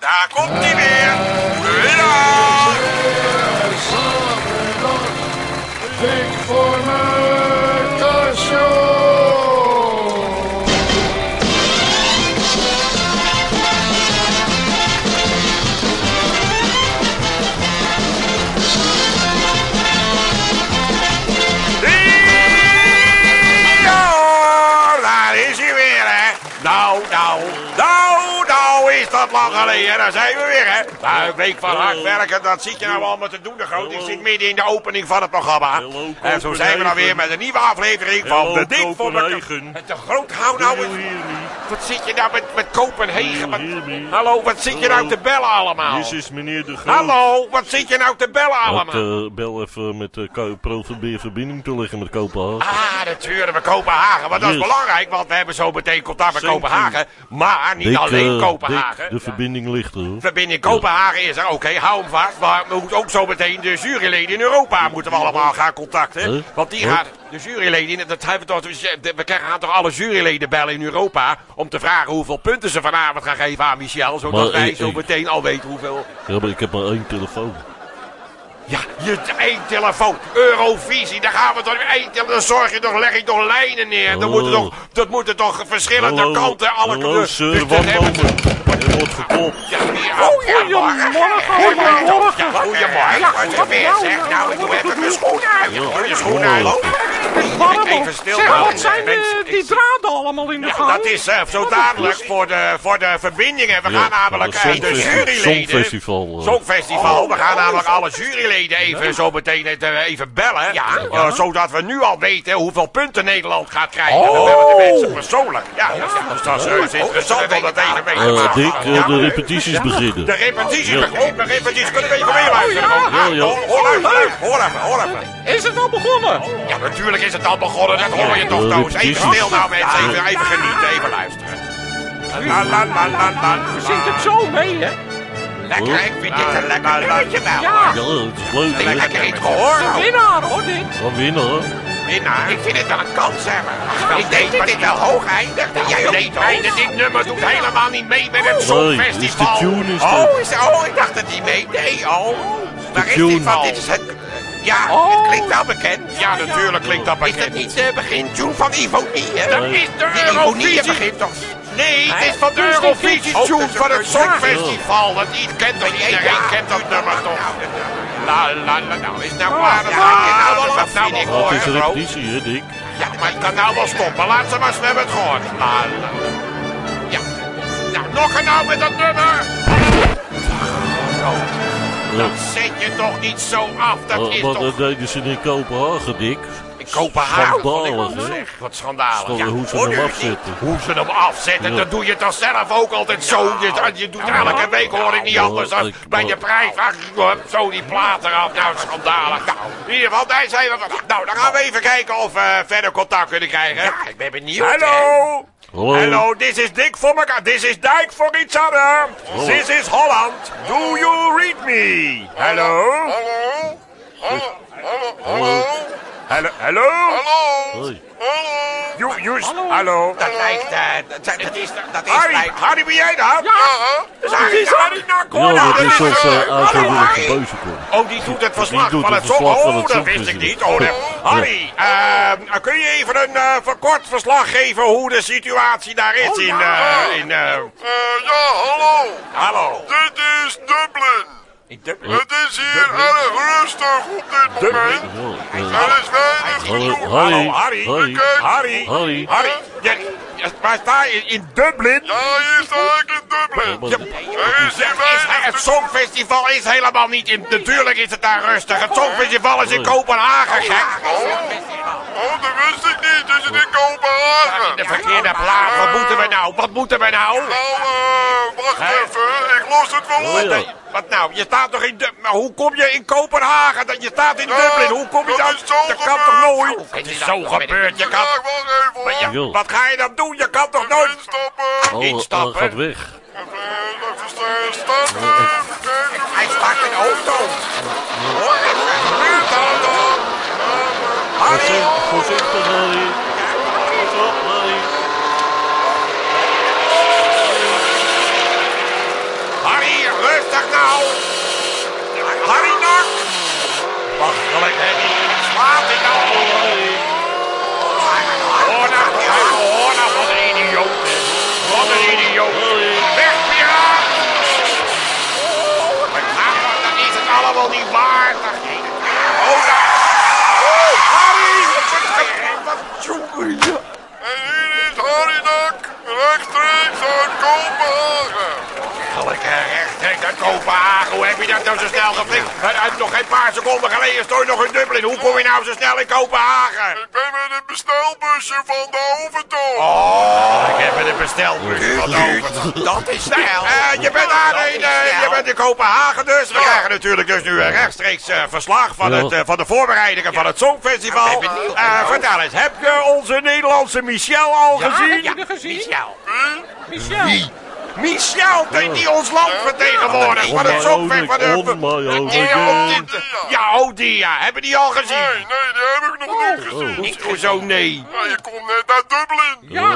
Daar komt hij weer. Lang geleden. Daar zijn we weer, hè. Nou, een week van hard werken, dat zit je nou allemaal te doen, de groot. Ik zit midden in de opening van het programma. En zo zijn we dan weer met een nieuwe aflevering van De Dik voor. De groot, hou nou eens. Wat zit je nou met, met Kopenhagen? Wat- hallo, wat zit je nou te bellen allemaal? Dit is meneer de Groot. Hallo, wat zit je nou te bellen Ik allemaal? eh, bel even met de probeer verbinding te leggen met Kopenhagen. Ah, natuurlijk, met Kopenhagen. Want dat is belangrijk, want we hebben zo meteen contact met Kopenhagen. Maar niet alleen eh, Kopenhagen. De verbinding ligt er. Verbinding Kopenhagen is er, oké, hou hem vast. Maar we moeten ook zo meteen de juryleden in Europa moeten we allemaal gaan contacten. Huh? Want die Huh? gaan, de juryleden, dat hebben we toch, we gaan toch alle juryleden bellen in Europa... om te vragen hoeveel punten ze vanavond gaan geven aan Michel. Zodat Maar wij ik- zo meteen al weten hoeveel... Ja, maar ik heb maar één telefoon. Ja, je één telefoon. Eurovisie, daar gaan we toch één telefoon. Dan zorg je toch, leg je toch lijnen neer. Dan Oh. moeten toch, dat moeten toch verschillende Hallo, kanten, alle hallo, kanten. sir, Dus moment. Er wordt geklopt. Ja. Goedemorgen. Goedemorgen. Ja, goedemorgen. Wat je weer zegt. Nou, ik doe even mijn schoenen uit. Ja. Doe je schoenen uit. Even stil Zeg, wat zijn Mensen, eh, die ik- draden allemaal in de Ja, gang? dat is eh, zo dadelijk voor de, voor de verbindingen. We gaan namelijk eh, de juryleden... Songfestival. Songfestival. We gaan namelijk alle juryleden even zo meteen eh, even bellen. Eh, zodat we nu al weten hoeveel punten Nederland gaat krijgen. Dan hebben we de mensen persoonlijk. Ja, dus dat is heus interessant om dat even mee te Eh, maken. Dick, Ja. de repetities beginnen. De repetitie Ja. begint. De repetitie. Kunnen we even meeluisteren? Ja, ja. Hoor hoor even, hoor even, hoor even. Is het al begonnen? Ja, natuurlijk is het al begonnen. Dat hoor je toch, Toos. Even stil nou, mensen. Even, even genieten, even luisteren. La la la la la. Zingt het zo mee, hè? Lekker, ik vind dit een lekker nummertje wel. Ja. Ja, het is leuk. Ik hè? heb er iets gehoord. Een winnaar, hoor, dit. Winnen, hoor. Winnaar. Ik vind het wel een kans hebben. Ik denk dat dit wel hoog eindigt. Jij toch? dit nummer doet helemaal niet mee met het Nee, Songfestival. is de tune is oh, de- is, oh, ik dacht dat hij meedeed. Oh, waar is tune. dit van? Dit is het... Ja, Oh. het klinkt wel bekend. Ja, natuurlijk klinkt dat bekend. Is dat niet de begintune van Ivonie, hè? Dat is de Eurovisie. begint toch... Nee, het is van de Eurovisie tune van het Songfestival. Dat iets kent toch iedereen kent dat nummer toch? La la la, nou is nou klaar. Dat ga je nou wel af, vind ik Ja, hoor. het is repetitie, hè, Dick? Ja, maar je kan nou wel stoppen. Laat ze maar, we hebben het gehoord. La, la. Ja. Nou, nog een nou met dat nummer. Ja. Zet je toch niet zo af. Dat Wat is wat, toch... eh, deden ze in Kopenhagen, Dick? Kopenhagen. Schandalig, hè? Wat schandalig. Hoe ze hem afzetten. Hoe ze hem afzetten, dat doe je toch zelf ook altijd zo. Je, je doet elke week hoor ik niet anders dan bij je prijs. Ach, Zo die plaat eraf. Nou, schandalig. Nou, in ieder geval, daar zijn we. Nou, dan gaan we even kijken of we verder contact kunnen krijgen. Ja, ik ben benieuwd. Hallo. Hallo? Hello, this is Dick for elkaar. This is Dijk for each other. This is Holland. Do you read me? Hello? Hallo? Hallo? Hallo? Hoi. You, you, hallo? Dat lijkt, eh, dat, dat is, dat is Harry, Harry, ben jij dat? Ja, dat is Harry Nakhoorn. Ja, dat is eh, auto hallo, weer Harry. gebeuzen komt. Oh, die doet het verslag van het van Oh, het dat wist ik niet. Oh, Harry, eh, kun je even een eh, verkort verslag geven hoe de situatie daar is in... eh, in eh, Eh, ja, hallo. hallo. Dit is Dublin. Het is hier erg rustig op dit moment. Er is weinig Hallo, gedoe. Harry, Hallo, Harry. Harry, Harry. Waar sta je? In Dublin? Ja, hier sta ik in Dublin. Er is hier is, weinig het Songfestival is helemaal niet in... Natuurlijk is het daar rustig. Het Songfestival is in Kopenhagen, gek. Oh, dat wist ik niet. Is het in Kopenhagen? De verkeerde plaat. Wat moeten we nou? Wat moeten we nou? Nou, eh, wacht even. Ik los het wel Oh, op. Wat nou? Je staat toch in Dublin? Maar hoe kom je in Kopenhagen? Dat Je staat in Dublin. Hoe kom je dat dan? is zo Dat kan toch nooit? Het is zo gebeurd. Je kan... Maar ja, wat ga je dan doen? Je kan toch nooit... Instappen. Oh, Instappen. oh, gaat weg. Even, even sta- starten. Even Hij start een auto. Hoor. Voorzichtig, voorzichtig, Harry. Pas op, Harry. Harry. Rustig nou. Harry Nak. Wachtelijk. Die slaat hij nou. Hoor nou, hoor nou, wat een idioot. Wat een idioot. Weg, piraat. Maar nou, dat is het allemaal niet waard. Oh, daar. Oh, Harry. Wat jongen, ja. En hier is Harinak, rechtstreeks uit Kopenhagen. Gelijk rechtstreeks uit Kopenhagen. Hoe heb je dat nou zo snel geflikt? Het uit nog geen paar seconden geleden stond je nog in Dublin. Hoe kom je nou zo snel in Kopenhagen? Ik ben met een bestelbusje van de Overtoom. Oh, ik heb een bestelbus van over. Dat is snel. Eh, je bent daarheen, eh, je bent in Kopenhagen dus. We krijgen natuurlijk dus nu eh, rechtstreeks eh, verslag van, Ja. het, eh, van de voorbereidingen van het Songfestival. Eh, vertel eens, heb je onze Nederlandse Michel al gezien? Heb je er gezien? Michel. Michel. Michel, die, die ons land vertegenwoordigt van het Songfestival. Van de, On my own Ja, again. ja, oh die ja. Hebben die al gezien? Nee, nee, die heb ik nog niet gezien. Niet Hoezo nee? Ja, je komt net uit Dublin. Ja.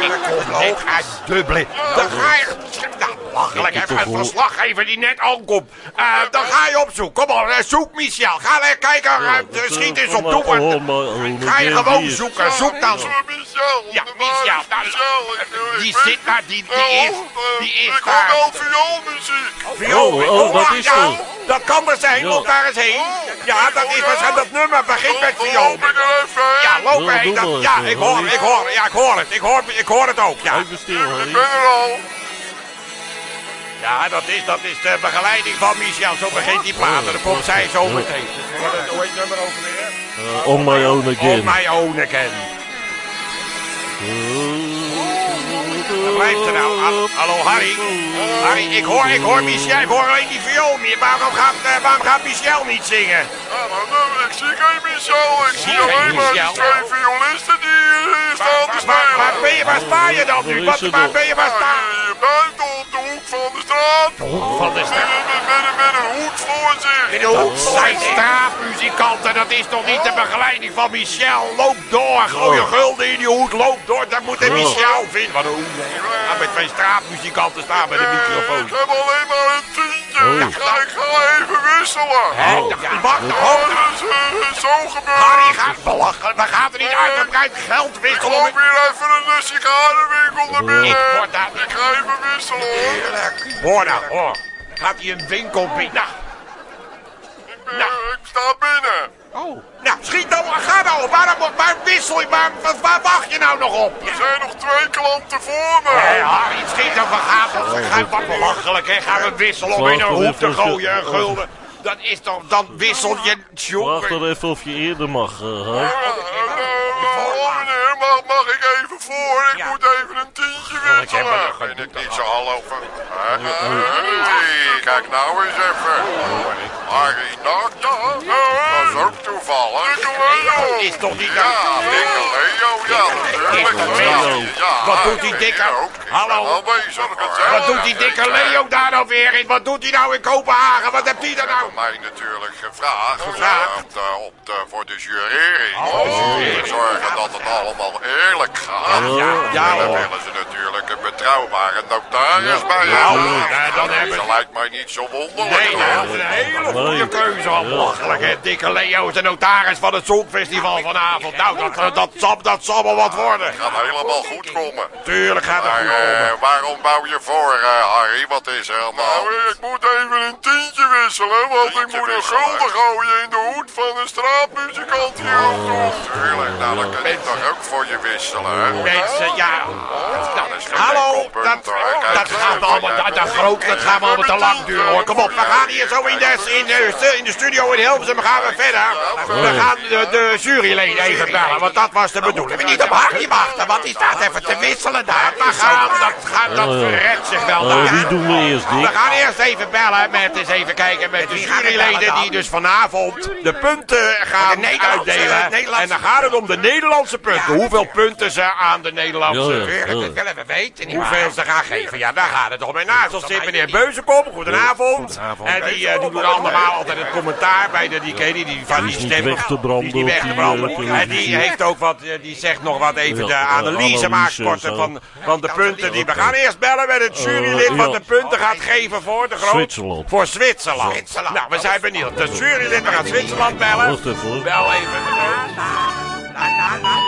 Ik kom net uit Dublin. Dan ga je... Nou, lachelijk, Ik hè, heb een verslaggever die net aankomt. Eh, dan ga je opzoeken. Kom op, eh, zoek Michel. Ga lekker kijken, eh, schiet eens op. oh, own Ga je gewoon hier. zoeken. Zoek dan. Ja, Michel. Nou, die zit daar, die- die Nou, is- die is Ik hoor wel vioolmuziek. Viool. Oh, oh, dat is zo. Dat kan er zijn. Loop daar eens heen. Ja, dat is waarschijnlijk dat nummer begint met viool. er heen. Ja, loop maar Ja, ik hoor, ik hoor, ja, ik hoor het. Ik hoor, ik hoor het ook, ja. Ik ben er al. Ja, dat is, dat is de begeleiding van Michel. Zo begint die plaat. En dan komt zij zo meteen. Hoe heet het nummer over weer? Uh, on my own On again. my own again. Wat blijft er nou? Hallo, hallo, Harry. Harry, ik hoor, ik hoor Michel. Ik hoor alleen die viool niet. Waarom gaat, eh, waarom gaat Michel niet zingen? Ja, nou, ik zie geen Michel. Ik zie geen alleen maar die Michel. twee violisten die hier staan te Waar, waar, waar spelen. ben je, waar sta je dan nu? Waar Wat, waar ben je, waar sta hier buiten op de hoek van de straat. Van de straat. Met, met, met, met een hoed voor zich. In de hoek zijn straatmuzikanten, dat is toch niet de begeleiding van Michel? Loop door, gooi je gulden in die hoed, loop door, dat moet de Oh. Michel vinden. Wat een hoed. Ja, met twee straatmuzikanten staan bij de microfoon. Ik heb alleen maar een tientje. Oh. Ik, ga, ik ga even wisselen. Hè? Ja, wacht, Ja, eh, zo gebeurd. Harry gaat belachelijk, we gaan er niet uitgebreid geld Ik wisselen. loop hier even een sigarenwinkel naar binnen. Ik word daar- Ik ga even wisselen hoor. Hoor nou, hoor. Gaat hij een winkel binnen? Ik, ben- Nou. ik sta binnen. Oh. Nou, schiet nou, ga nou, waarom, waar wissel je, waar, waar, waar wacht je nou nog op? Er zijn nog twee klanten voor me. Hé, Harry, het schiet dan van gaat ons. Gaat wat belachelijk, hè? Gaan we wisselen om in een hoek te gooien, een gulden. Dat is toch, dan wissel je, jongen. er even of je eerder mag, uh, Harry. Ja, eh, eh, oh, mag, ik even voor? Ik Ja. moet even een tientje ik wisselen. nog Ben ik niet zo hallover? Hey, kijk nou eens even. Harry Nak, ja, dat is ook toevallig. Dat is toch niet... Ja, dikke Leo, ja, natuurlijk. Leo. Wat doet die ik dikke-. Ik Hallo? Wat doet die dikke Leo daar nou weer in? Wat doet hij nou in Kopenhagen? Wat heeft hij er nou? Mij natuurlijk gevraagd. Gevraagd? eh, Op de, voor de jurering. Oh, zorgen dat het allemaal eerlijk gaat. Ja, ja, dan willen ze natuurlijk een betrouwbare notaris bij Ja, ja, dan hebben dat ze- lijkt mij niet zo wonderlijk. Nee, dat is een hele goede keuze. Al belachelijk, hè? Dikke Leo is de notaris van het Songfestival vanavond. Nou, dat, eh, dat, zal, dat zal wel wat worden. Het gaat helemaal goed komen. Tuurlijk gaat het Maar goed komen. eh, waarom bouw je voor, eh, Harry? Wat is er hand? Nou, ik moet even een tientje wisselen, want ik moet een gulden gooien in de hoed van een straatmuzikant hier hoek. Tuurlijk, nou dan kan ik toch ook voor je hè? Mensen, ja. Hallo, dat, dat gaat allemaal, dat, groot, dat gaat me allemaal te lang duren hoor. Kom op, we gaan hier zo in de, in de, in de studio in Hilversum gaan we verder. We gaan de, de juryleden even bellen, want dat was de bedoeling. We niet op Harry wachten, want die staat even te wisselen daar. We gaan, dat, gaat, dat verredt zich wel Uh, wie daar. doen we eerst, We gaan eerst even bellen met, eens even kijken met de juryleden die dus vanavond de punten gaan uitdelen. En dan gaat het om de Nederlandse punten. Hoeveel punten ze aan de Nederlandse Ja, ja, ja. willen we weten. Hoeveel ze gaan geven. Ja, daar gaat het om. En naast ons zit meneer Beuzenkom. Goedenavond. Goedenavond. En die, eh, die doet allemaal altijd het commentaar bij de, die, ken je die, die van die is niet stem. weg te branden Die is niet weg te die, branden. eh, En die heeft ook wat, eh, die zegt nog wat even Ja, de analyse analyse maakt van, van de punten die we gaan eerst bellen met het jurylid wat ja. de punten gaat geven voor de groot. Zwitserland. Voor Zwitserland. Nou, we zijn benieuwd. De jurylid, we gaan Zwitserland bellen. Wacht even hoor. Bel even. Het nou?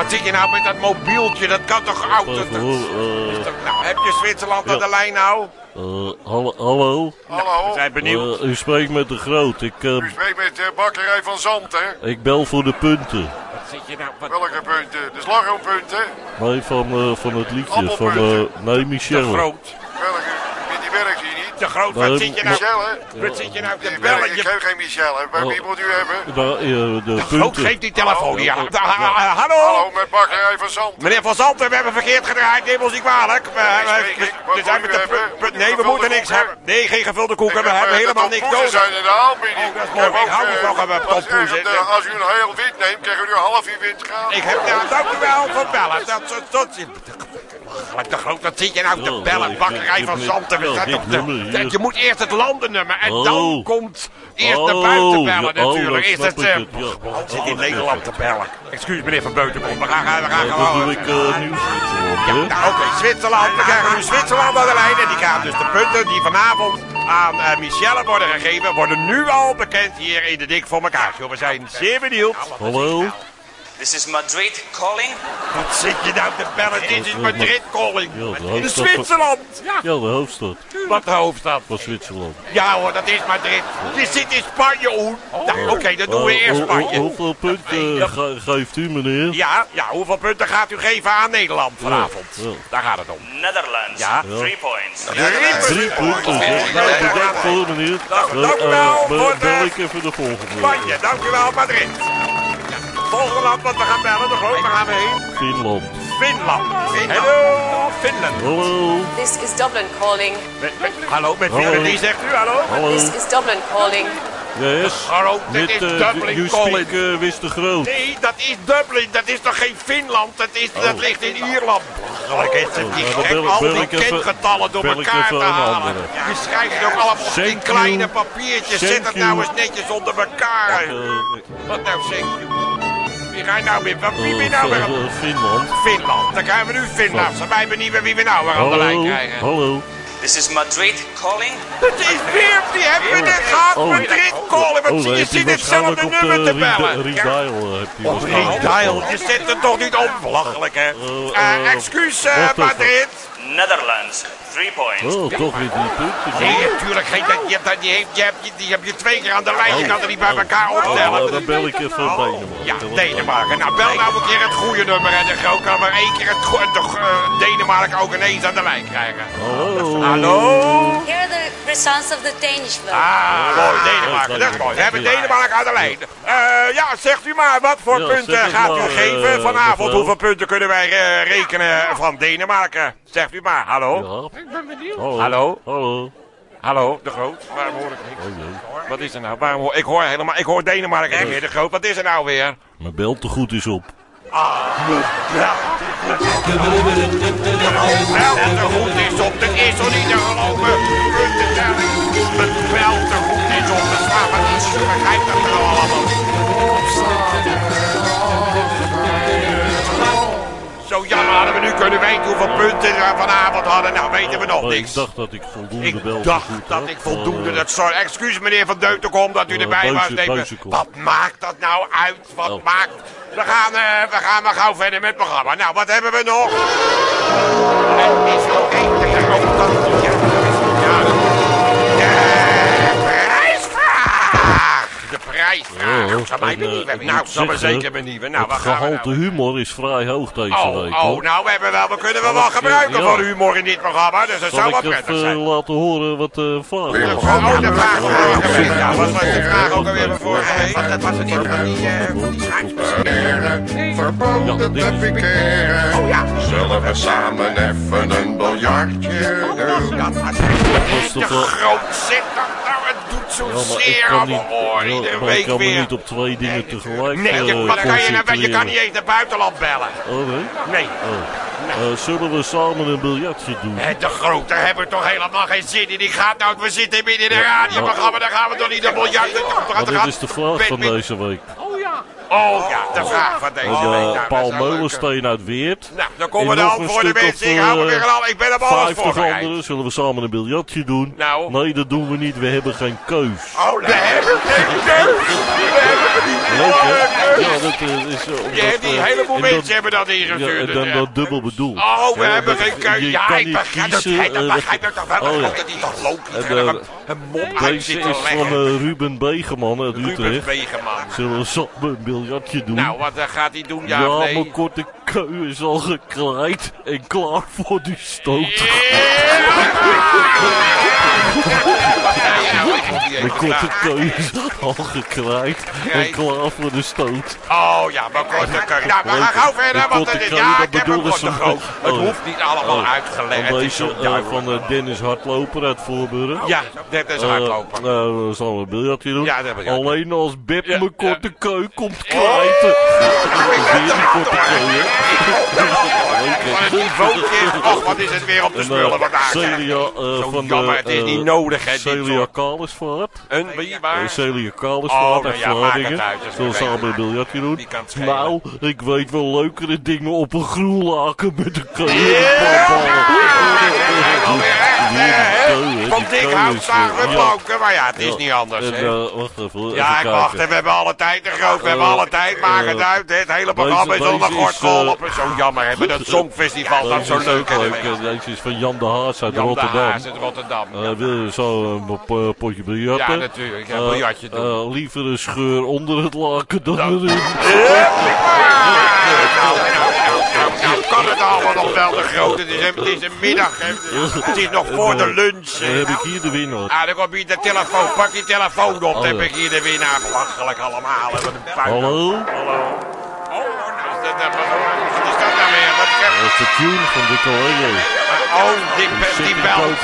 Wat zit je nou met dat mobieltje? Dat kan toch oud? Dat- Even hoor. dat- Nou, heb je Zwitserland aan de lijn nou? eh, hallo. hallo. Hallo, We zijn benieuwd. Eh, u spreekt met de Groot. Ik, eh, u spreekt met de bakkerij van Zand, hè? ik bel voor de punten. Wat zit je nou? Wat? Welke punten? De slagroompunten? Nee, van, eh, van het liedje. Van, eh, nee, Te Michelle. groot. Welke? Die werkt hier niet. Te groot. Wat zit je nou? Michel, hè? Wat zit je nou te bellen? ik geef geen Michel? Bij Oh. wie moet u hebben? Nou, eh, de groot geeft die telefoon hier. Hallo? Hallo, met bakkerij van Zand. Meneer Van Zanten, we hebben verkeerd gedraaid. Neem ons niet kwalijk. We, zijn met de Nee, we moeten niks hebben. Nee, geen gevulde koeken. We heb, hebben helemaal niks nodig. zijn in de aanbieding. Oh, dat Ik heb hou nog van, eh, als, tompoezen. eh, als u een heel wit neemt, krijgt u een half uur wit gratis. Ik heb, ja, dank u wel voor het bellen. Dat, dat, dat, Gelijk te groot, wat zit je nou te Ja, bellen? Bakkerij van Zanten. De- hier. je moet eerst het landennummer en Oh. dan komt eerst naar Oh, buiten bellen oh, natuurlijk. Eerst het, ik eh, in Oh, Nederland te bellen. Excuus meneer Van Beutenkom, we gaan, we gaan gewoon... doe ik eh, Zwitserland, nou, oké, Zwitserland. We krijgen nu Zwitserland aan de lijn. En die gaan dus de punten die vanavond aan eh, Michelle worden gegeven... worden nu al bekend hier in de Dik voor elkaar show. We zijn zeer benieuwd. Hallo? This is Madrid calling. Wat zit je nou te bellen? Dit is Madrid calling. Ja, de De van- Zwitserland. Ja, de hoofdstad Wat de hoofdstad. van Zwitserland. Ja hoor, dat is Madrid. Je zit in Spanje, Oen. Nou, oké, dan doen we Eh, eerst hoe- Spanje. hoeveel punten ge- geeft u, meneer? Ja, ja, hoeveel punten gaat u geven aan Nederland vanavond? Ja, ja. Daar gaat het om. Netherlands. Ja. Three points. Drie punten. Nou, bedankt voor, meneer. Dank- Eh, u eh, wel be- voor de- Bel ik even de volgende. Spanje, dank u wel, Madrid. Volgende land wat we gaan bellen, de groot, waar gaan we heen? Finland. Finland. Hallo, Finland. Hallo? This is Dublin calling. Met- met- hallo, met wie, wie zegt u hallo? Hallo? This is Dublin calling. Yes? Hallo, dit Met is eh, Dublin you calling. speak eh, Wist de Groot. Nee, dat is Dublin. Dat is toch geen Finland? Dat, is, dat Oh. ligt in Ierland. Belachelijk, het zijn die nou, gek al die kengetallen door elkaar te halen. Je schrijft het ook allemaal op die kleine papiertjes. Zet het nou eens netjes onder elkaar. Wat nou, thank you? Wie ga je nou weer? Wat- Wie ben je eh, nou weer? eh, aan- Finland. Finland. Dan krijgen we nu Finland. Ze mij benieuwd wie we nou weer aan de lijn Hallo? krijgen. Hallo? This is Madrid calling. Het is weer, die hebben we net gehad. Oh. Madrid callen. Wat Oh, je? Zit hetzelfde op nummer te de bellen. Ja. redial. eh, heeft hij Oh, waarschijnlijk. redial. Je zet het toch niet op? Belachelijk, hè? Eh, Eh, eh, excuus, eh, wacht even. Madrid. Netherlands. Three points. Oh, toch weer drie punten. Nee, natuurlijk geen. dat- Je hebt, dat- die, je hebt, je- die heb je twee keer aan de lijn. Je kan er niet bij elkaar Oh, optellen. dan bel ik even Denemarken. Ja, Denemarken. Nou, bel nou een keer het goede nummer. En dan kan maar één keer het go- de, eh, Denemarken ook ineens aan de lijn krijgen. Hallo? Hallo? Of the Danish vote. Ah, mooi, Denemarken. Dat is mooi. We hebben Denemarken aan de lijn. Eh, ja, zegt u maar, wat voor Ja, punten gaat u maar, geven eh, vanavond? Hoeveel punten kunnen wij eh, rekenen van Denemarken? Zegt u maar. Hallo? Ja. Hallo? Hallo? Hallo? Hallo, de Groot. Waarom hoor ik niks? Oh. Wat is er nou? Waarom hoor, ik hoor helemaal, ik hoor Denemarken echt weer de groot. Wat is er nou weer? Mijn bel te goed is op. Wel te goed is op, dat is toch niet te geloven. Puntentelling. Mijn bel te goed is op, niet. Ik begrijp dat nou allemaal. Zo jammer hadden we nu kunnen weten hoeveel punten we vanavond hadden. Nou weten we nog Oh, ik niks. dacht dat ik voldoende Ik bel te dacht dat ik voldoende Eh, dat sorry. Excuus meneer Van Deutenkom dat u Eh, erbij was. Wat maakt dat nou uit? Wat Oh. maakt... We gaan, eh, we gaan maar gauw verder met het programma. Nou, wat hebben we nog? Er is nog één dan... Oh, Nou, zou mij eh, benieuwen. ik Nou, zou me zeker benieuwen. Nou, het gehalte nou? humor is vrij hoog deze Oh, week. oh, nou, we, hebben wel, we kunnen wel wat ik, gebruiken ja. van humor in dit programma. Dus dat Zal zou wel ik even prettig zijn. laten horen wat de vraag programma. Oh, de vraag. Ja, wat was de vraag ook alweer van vorige week? Dat was het niet van die, eh, van die. Ja, Verboden te is- pikeren. Oh ja. Zullen we samen even een biljartje doen? Dat was was te Ja, maar zeer kan aan niet, mijn oor. ja, Iedere maar ik week kan me niet op twee dingen tegelijk Nee, je, eh, wat kan je, nou, je kan niet eens naar buitenland bellen. Oh nee? Nee. Oh. Eh, zullen we samen een biljartje doen? Hé, de grote hebben toch helemaal geen zin in. Ik ga nou, we zitten midden in een radioprogramma, dan gaan we toch niet een miljard... Maar dit is de vraag van deze week. Oh ja. Oh ja, de vraag van deze En, week. eh, Nou, dat Paul. Meulensteen uit Weert. Nou, dan komen En de nog een antwoorden stuk mensen. Ik hou me eh, weer al. Ik ben op alles 50 voorbereid. anderen. Zullen we samen een biljartje doen? Nou. Nee, dat doen we niet. We hebben geen keus. Oh, we hebben geen keus. We hebben niet. Leuk, Oh, hè? een Ja, keus. dat eh, is... eh, omdat, die eh, heleboel en dan- mensen hebben dat Ja, ingestuurd. en dan ja. dat dubbel bedoeld. Oh, we Ja, hebben dat- geen keus. je Ja, kan ik niet begrijp dat. Dat eh, begrijp ik toch wel. oh, ja. Dat is toch logisch. Dat eh, we Een mond uit Deze is van eh, Ruben Begeman uit Ruben Utrecht. Wegeman. Zullen we samen een biljartje doen? Nou, wat gaat hij doen? Ja, ja, nee? mijn korte keu is al gekleid en klaar voor die stoot. Mijn korte keu is al gekleid en klaar voor de stoot. Oh ja, mijn korte keu. Nou, we gaan gauw verder, want het is... Ja, ik heb een korte. Het Oh. hoeft niet allemaal Oh. uitgelegd. Deze eh, van eh, Dennis Hardloper uit Voorburg. Ja, dat is Eh, zullen we een biljartje doen. Alleen als Beb Ja, mijn korte keu komt krijten. Weer die korte wat is het weer op de En, spullen vandaag. Celia van jammer, de... het is niet nodig, hè, Celia soort- Kalisvaart. Een wie Eh, waar? Celia Oh, Kalisvaart nou uit het Vlaardingen. Zullen we wel samen een biljartje doen? Het. Nou, ik weet wel leukere dingen op een groen laken met een Van dik hout planken, maar ja, het is niet anders, hè. eh, wacht even. Ja, ik wacht, we hebben alle tijd te groot, we hebben Eh, alle tijd, maak het eh, uit. hè. Het hele programma is onder eh, geholpen. Zo jammer, met het Songfestival, dat is zo leuk. hè. leuk. Eh, Deze is van Jan de Haas uit Rotterdam. Uit Rotterdam. Eh, wil je zo een po- potje biljarten? Ja, natuurlijk. Eh, biljartje doen. eh, liever een scheur onder het laken dan erin. Nou, nou, nou, nou, nou, kan het allemaal nog wel de groot. Het is een, een middag. Het is nog voor de lunch. Dan heb ik hier de winnaar. Ah, dan komt hier de telefoon. Pak die telefoon op. Dan heb ik hier de winnaar. Belachelijk allemaal. Hallo? Hallo. Oh, nou is dat, wat is dat nou weer? Dat is de tune van de Collega. Oh, die, die belt.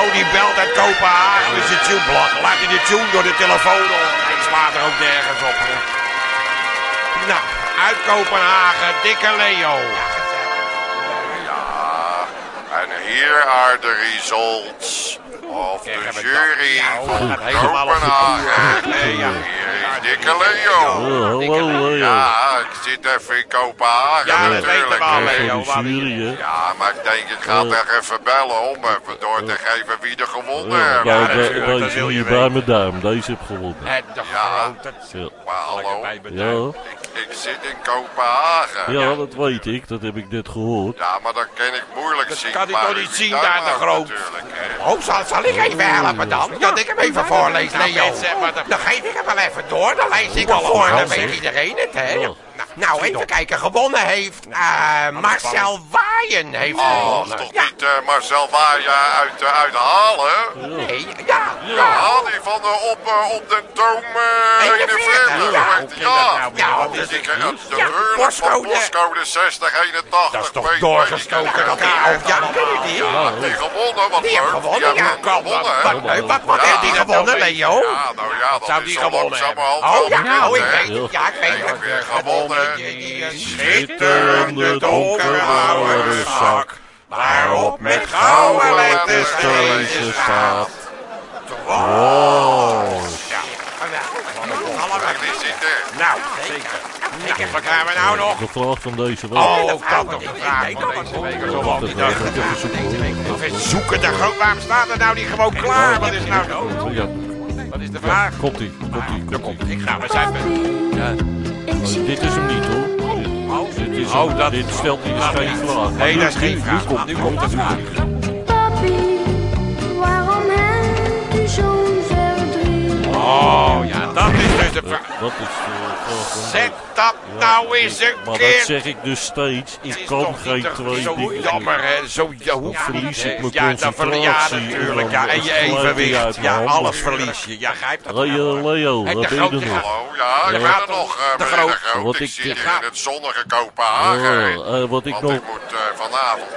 Oh, die belt uit Kopenhagen. Dus de tune blok. Laat hij de tune door de telefoon op. Ik slaat er ook nergens op. hè. Nou, uit Kopenhagen, dikke Leo. Hier are the results of the we jury van Ja, de Kopenhagen. Nee, ja. Hier is dikke Leo. Hallo Leo. Ja, ik zit even in Kopenhagen Ja, dat weten we al, natuurlijk. De? Ja, maar ik denk ik ga er even bellen om even door te geven wie er gewonnen Ja, heeft. de- dat deze wil je hier bij mijn duim. Deze heb gewonnen. De Ja. Ja. Maar hallo, Ja, ik, zit in Kopenhagen. ja, dat weet ik. Dat heb ik net gehoord. Ja, maar dan kan ik moeilijk Dat zien. kan ik toch niet zien daar de groot. Oh, zal, zal ik even helpen dan? Kan ik hem even voorlezen, Leo? Dan geef ik hem wel even door. Dan lees ik al voor. Dan weet iedereen het, hè? Ja. Nou, nou, even kijken. Gewonnen heeft eh, Marcel Waaien heeft Oh, gewonnen. toch Ja, niet eh, Marcel Waaier uit, uh, uit Halen? nee, ja, ja. Ja, die van de op, eh, op de Toom eh 41, 41. ja. Ja, Ja, ja, het? Ja, natuurlijk van postcode. postcode 6081. Dat is toch doorgestoken. Ja, je die? Ja, die gewonnen, wat Die leuk. heeft gewonnen, Die ja. hebben gewonnen. Wat, Ja, heeft die gewonnen, Leo? Ja, nou ja, dat Zou is die zo gewonnen hebben? Oh, ja, nou, ik weet het. Ja, ik weet Hij heeft weer gewonnen. Schitterende donkerblauwe zak. Waarop met gouden letters gelezen staat. Oh. Die zit er. Nou, zeker. Ik heb, wat gaan we nou nog? De vraag van deze week. Oh, dat nog een vraag van deze week. Zo op die dag. Zoeken, de groot. Waarom staat er nou niet gewoon klaar? Wat is nou Ja, Wat is de vraag? komt ie, komt ik ga, we zijn dit is hem niet hoor. Dit, dit, is Oh, hem- dat- dit stelt hij dus geen vraag. Nee, dat is geen vraag. Nu komt, Nu komt de vraag. Papi, waarom hebt u zo'n verdriet? Oh, ja, dat is dus de vraag. Dat is Zet dat nou eens een Maar dat keer. zeg ik dus steeds. Ik is kan geen te- twee Zo dingen. jammer, hè. Zo ja, hoe verlies ik mijn Ja, verlies ja, concentratie natuurlijk. en Ja, en je evenwicht. uit mijn Ja, alles verlies je. Ja, grijp dat Leo, nou. Leo, Hey, wat ben je er nog? Hallo, ja, ik ben er nog, eh, de groot. Wat Ik ga- in het zonnige Kopenhagen. Oh, eh, wat ik Want nog... ik moet eh, vanavond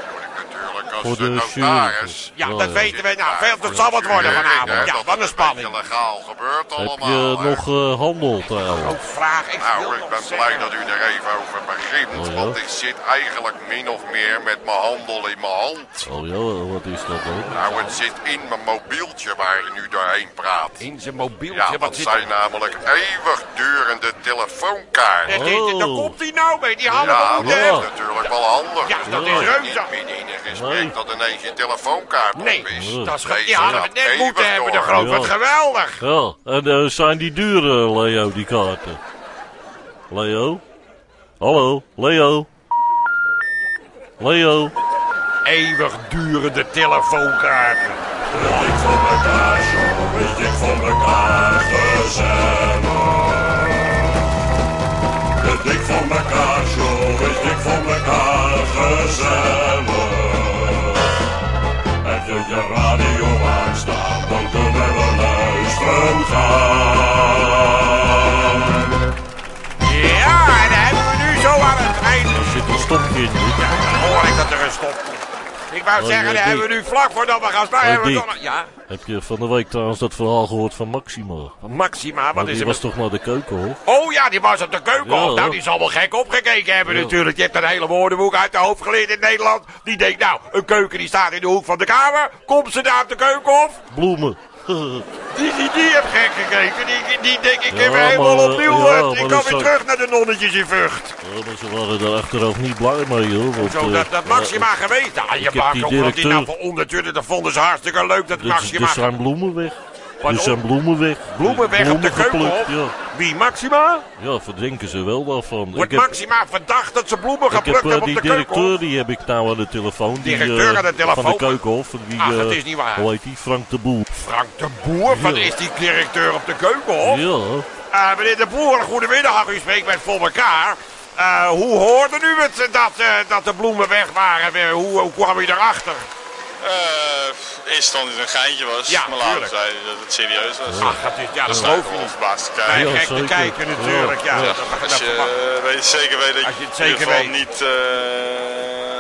Voor de notaris. Ja, Oh, dat ja. weten we. Nou, veel, dat zal wat worden vanavond. Ja, wat een spanning. Legaal gebeurt Heb allemaal. je hè. nog eh, handel trouwens? Ook vraag. Ik Nou, ik ben zeggen- blij dat u er even over begint. Oh, ja? Want ik zit eigenlijk min of meer met mijn handel in mijn hand. Oh ja, wat is dat dan? Nou, het zit in mijn mobieltje waar u nu doorheen praat. In zijn mobieltje, Ja, wat dat zit zijn namelijk eeuwigdurende telefoonkaarten. Dat is, daar Oh. komt hij nou mee, die handen Ja, dat is natuurlijk wel handig. Ja, dat is Niet reuze. midden gesprek Nee. dat ineens je telefoonkaart op Nee, is. dat is. Die hadden we net moeten hebben, de groot. Ja. Wat geweldig. Ja, en eh, zijn die duur, eh, Leo, die kaarten? Leo? Hallo, Leo? Leo? Eeuwigdurende telefoonkaarten. De dik voor mekaar show is dik voor mekaar gezellig. Heb je je radio aanstaan, dan kunnen we luisteren gaan. Ja, en dan hebben we nu zo aan het einde. Er zit een stopje in. Wou Oh, zeggen, dan hebben we nu vlak voordat we gaan staan. hebben we Dick. toch nog- Ja, Heb je van de week trouwens dat verhaal gehoord van Maxima? Maxima, wat Want is die er was met- toch naar de keukenhof? Oh ja, die was op de keuken. Ja. Nou, die zal wel gek opgekeken hebben Ja. natuurlijk. Je hebt een hele woordenboek uit de hoofd geleerd in Nederland. Die denkt, nou, een keuken die staat in de hoek van de kamer. Komt ze daar op de keukenhof? Bloemen. Die, die, die heeft gek gekeken. Die, die, denk ik Ja, even helemaal opnieuw. ja, eh, dat kan weer ook- terug naar de nonnetjes in Vught. Ja, maar ze waren er achteraf niet blij mee, hoor. Want, Zo, eh, dat, dat Maxima ja, geweest. Ja, je heb maakt die ook wat die nou voor ondertussen. Dat vonden ze hartstikke leuk dat Maxima... er zijn bloemen weg. Pardon? Er zijn bloemen weg. Bloemen weg op de keukenhof? Wie, Maxima? Ja, verdenken ze wel daarvan. Wordt ik heb, Maxima verdacht dat ze bloemen geplukt eh, hebben die op de keukenhof? directeur, die heb ik nou aan de telefoon. Die, Directeur eh, aan de telefoon? Van de keukenhof. Die, Ach, het eh, is niet waar. Hoe heet die? Frank de Boer. Frank de Boer, Ja. is die directeur op de keukenhof? Ja. Eh, meneer de Boer, goedemiddag. U spreekt met voor elkaar. Hoe hoorde u het dat, dat de bloemen weg waren? Hoe, hoe kwam u erachter? Eh, eerst stond het een geintje was, Ja, maar later tuurlijk. zei hij dat het serieus was. Ach, dat is, ja, dat geloof ik je niet. verbaasd te kijken. Ja, gek te zeker. kijken natuurlijk, ja. Ja. dat- dat- Als je eh, weet, zeker weet dat Als je het in ieder zeker geval weet. niet eh,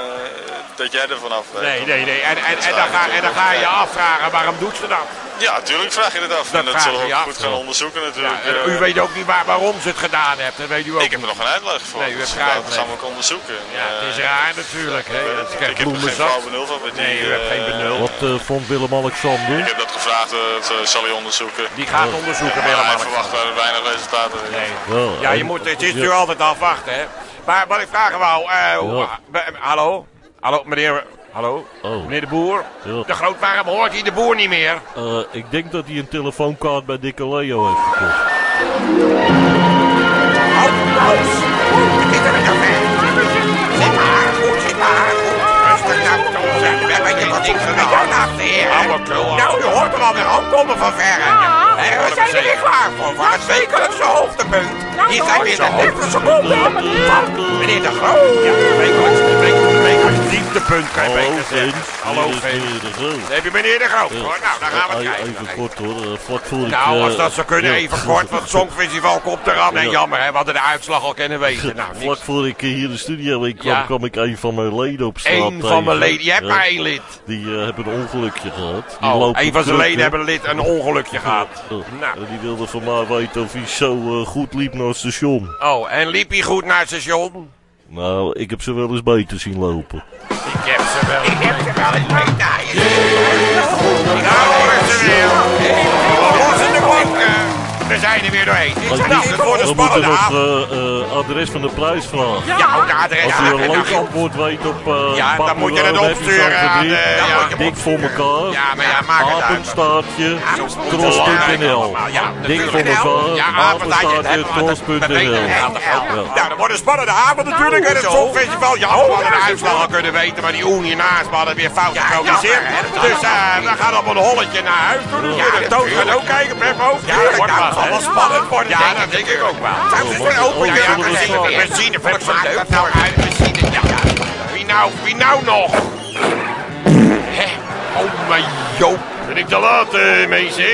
dat jij er vanaf weet. Nee, nee, nee. En, en, en, dan ga, en dan ga je je afvragen, waarom doet ze dat? Ja, natuurlijk vraag je het af. Dat en dat zullen we ook af. goed gaan onderzoeken Ja, natuurlijk. Eh, u weet ook niet waar, waarom ze het gedaan heeft. Dat weet u ook ik heb er nog een uitleg voor. Nee, u hebt dus dat gaan we ook onderzoeken. Ja, het is raar natuurlijk. Hè. Dat is ik geen heb er geen flauw benul van. met Nee, die, u hebt geen eh, benul. Wat eh, vond Willem-Alexander? Ik heb dat gevraagd, dat zal hij onderzoeken. Die gaat onderzoeken, Maar Willem hij Alexander. verwacht daar weinig resultaten. Nee. Ja, Ja, je moet, het is ja. natuurlijk altijd afwachten, hè. Maar wat ik vragen wou, eh, Ja. hallo? Hallo, meneer, hallo? Oh. Meneer de Boer? Ja. De groot, waarom hoort hij de Boer niet meer? Eh, ik denk dat hij een telefoonkaart bij Dikke Leo heeft gekocht. Heb ik weg. Zit maar, goed, zit maar, goed. Rustig nou, Tom, zeg. We hebben je wat gedaan. Heren. Nou, u hoort er alweer aankomen van verre. Hè, we zijn er weer klaar voor, voor het wekelijkse hoogtepunt. Hier zijn weer de 30 seconden meneer de Groot. Ja, het je Hallo beter zeggen. Vince. Hallo. Dan heb je meneer de Groot, Ja. Nou, dan gaan we Eh, kijken. Even kort hoor, eh, vlak voor ik... Nou, eh, als dat zou kunnen, even kort, want het Songfestival komt eraan. En Ja. jammer, hè, we hadden de uitslag al kunnen weten. Nou. Vlak voor ik hier de studio in kwam, kwam ik een van mijn leden op straat Eén van mijn leden, je hebt maar één lid. Die eh, hebben een ongelukje gehad. Die Oh, een van zijn leden hebben een lid een ongelukje gehad. Nou. die wilde van mij weten of hij zo eh, goed liep naar het station. Oh, en liep hij goed naar het station? Nou, ik heb ze wel eens beter zien lopen. Ik heb ze wel. Ik heb ze wel eens mee naar je. We zijn er weer doorheen. Nou, het wordt een We moeten spannende nog avond. eh, eh, adres van de prijs vragen. Ja, ook de adres. Als Ja, u en een leuk antwoord weet op uh, Ja, dan moet je het opsturen aan de- ja. Dik voor elkaar. Ja, maar ja, maak het uit. Apenstaartje. Ja. Ja, Dik voor elkaar. Ja, Apenstaartje. Tros.nl. Nou, dat wordt een spannende avond natuurlijk. En het Songfestival. Ja, we hadden de uitslag al kunnen weten. Maar die Oen hiernaast we hadden weer fout geproduceerd. Dus eh, we gaan op een holletje naar huis. Dus Toos gaat ook kijken, Peppo. Ja, dat wordt wel spannend worden. Ja, dat denk ik ook wel. Oh, Ja, ja, zullen we we zien starten? het. We zien het. Wat maakt dat nou uit? We zien het. Ja. Wie nou, wie nou nog? Hè? Oh mijn joop. Ben ik te laat, eh, mensen?